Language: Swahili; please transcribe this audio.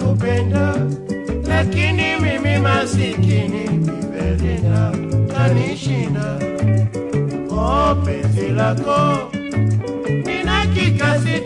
nakupenda, lakini mimi masikini vivelina kanishinda. Oh, penzi lako nina kikasi